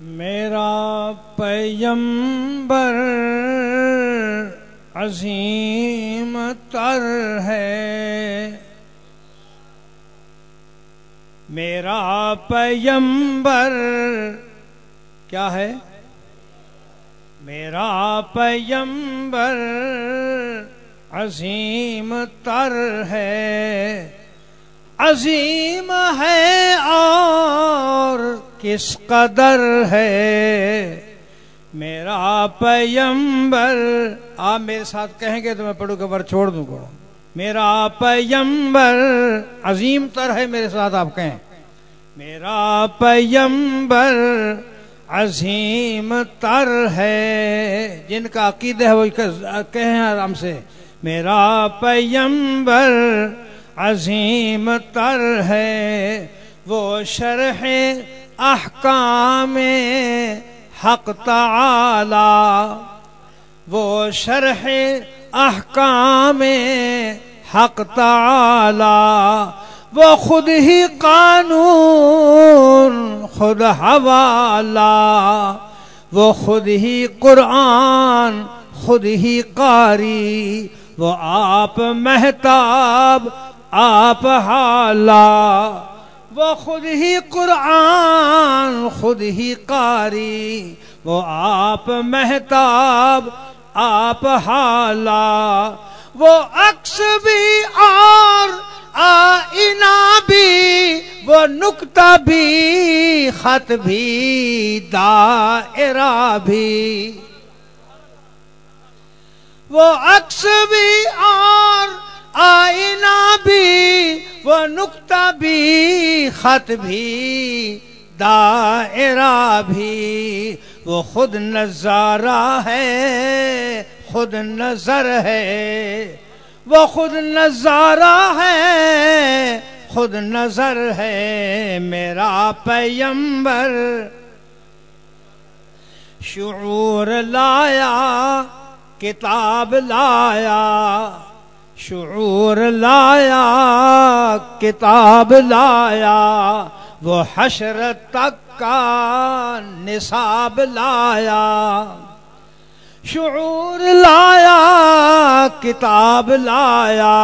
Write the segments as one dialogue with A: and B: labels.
A: میرا پیمبر عظیم تر ہے۔ میرا پیمبر کیا ہے؟ میرا پیمبر عظیم تر ہے۔ عظیم ہے اور کس قدر ہے۔ میرا پیمبر آپ میرے ساتھ کہیں گے تو میں پڑھوں کے چھوڑ دوں گا۔ میرا پیمبر عظیم تر ہے میرے ساتھ آپ کہیں۔ میرا پیمبر عظیم تر ہے۔ جن کا عقید ہے وہ کہیں آرام سے۔ میرا پیمبر عظیم تر ہے۔ وہ شرح احکام حق تعالی، وہ شرح احکام حق تعالی، وہ خود ہی قانون، خود حوالہ، وہ خود ہی قرآن، خود ہی قاری، وہ آپ محتاب، آپ حالا۔ وہ خود ہی قرآن، خود ہی قاری، وہ آپ محتاب، آپ حالا، وہ عکس بھی اور آئینہ بھی، وہ نکتہ بھی، خط بھی، دائرہ بھی۔ وہ عکس بھی اور آئینہ نقطہ بھی، خط بھی، دائرہ بھی۔ وہ خود نظارہ ہے، خود نظر ہے۔ وہ خود نظارہ ہے، خود نظر ہے۔ میرا پیمبر شعور لایا، کتاب لایا۔ شعور لایا کتاب لایا وہ حشر تک کا نصاب لایا۔ شعور لایا کتاب لایا۔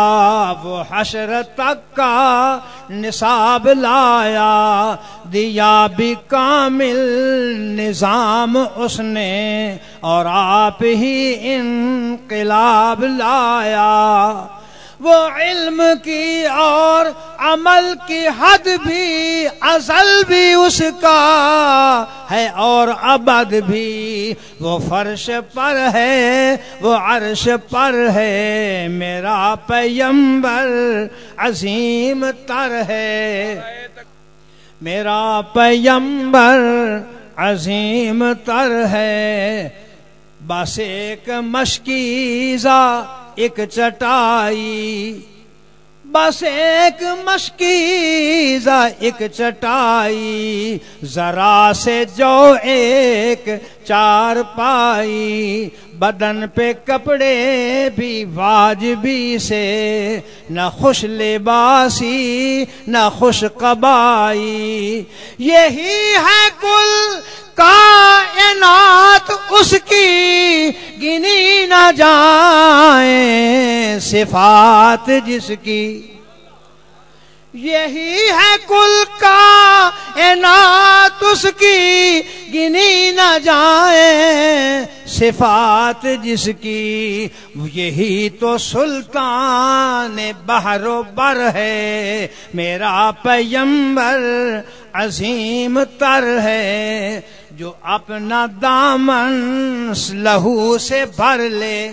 A: وہ حشر تک کا نصاب لایا، دیا بھی کامل نظام اس نے، اور آپ ہی انقلاب لایا۔ وہ علم کی اور عمل کی حد بھی، ازل بھی اس کا ہے اور ابد بھی۔ وہ فرش پر ہے، وہ عرش پر ہے۔ میرا پیمبر عظیم تر ہے۔ میرا پیمبر عظیم تر ہے۔ بس ایک مشکیزہ ایک چٹائی بس ایک مشکیزہ ایک چٹائی، ذرا سے جو ایک چار پائی۔ بدن پہ کپڑے بھی، واجبی سے۔ نہ خوش لباسی، نہ خوش قبائی۔ یہی ہے کل کائنات، اس کی گنی نہ جائیں۔ صفات جس کی یہی ہے کل کا اینات اس کی گنی نہ جائے صفات جس کی۔ یہی تو سلطان بہر و بر ہے، میرا پیمبر عظیم تر ہے، جو اپنا دامن لہو سے بھر لے۔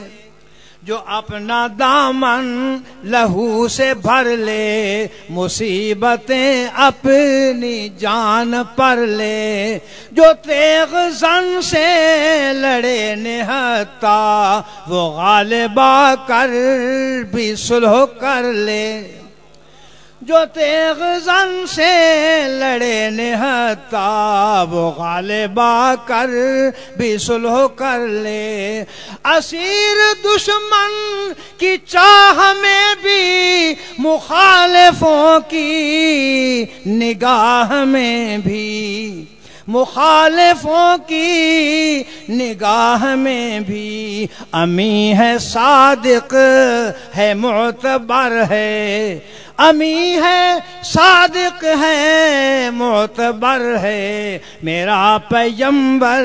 A: جو اپنا دامن لہو سے بھر لے، مصیبتیں اپنی جان پر لے۔ جو تیغ زن سے لڑے نہتا، وہ غالبہ کر بھی سلح کر لے۔ جو تیغ زن سے لڑے نہتا وہ غالبا کر بھی سلح کر لے۔ اسیر دشمن کی چاہ میں بھی مخالفوں کی نگاہ میں بھی۔ مخالفوں کی نگاہ میں بھی امی ہے صادق، ہے معتبر ہے۔ امی ہے صادق، ہے معتبر ہے۔ میرا پیمبر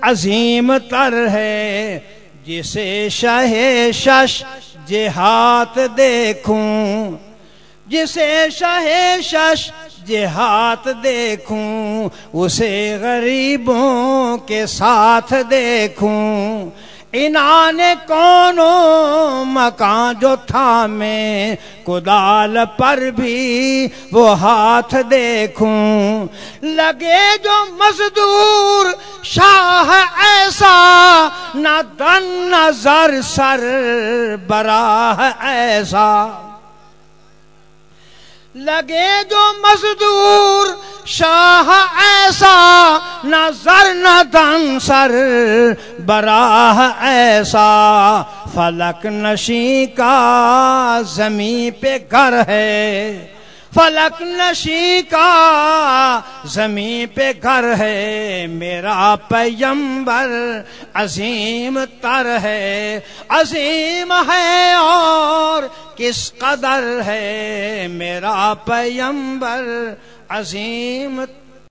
A: عظیم تر ہے۔ جسے شہ شش جہات دیکھوں۔ جسے شہ شش جہات دیکھوں، اسے غریبوں کے ساتھ دیکھوں۔ انان کونو مکان جو تھا میں، کدال پر بھی وہ ہاتھ دیکھوں۔ لگے جو مزدور شاہ ایسا، نہ دن نظر سر براہ ایسا۔ لگے جو مزدور شاہ ایسا نہ نہ دن سر، براہ ایسا فلک نشی کا زمین پہ گھر ہے۔ فلک نشی کا زمین پہ گھر ہے، میرا پیمبر عظیم تر ہے۔ عظیم ہے اور کس قدر ہے، میرا پیمبر عظیم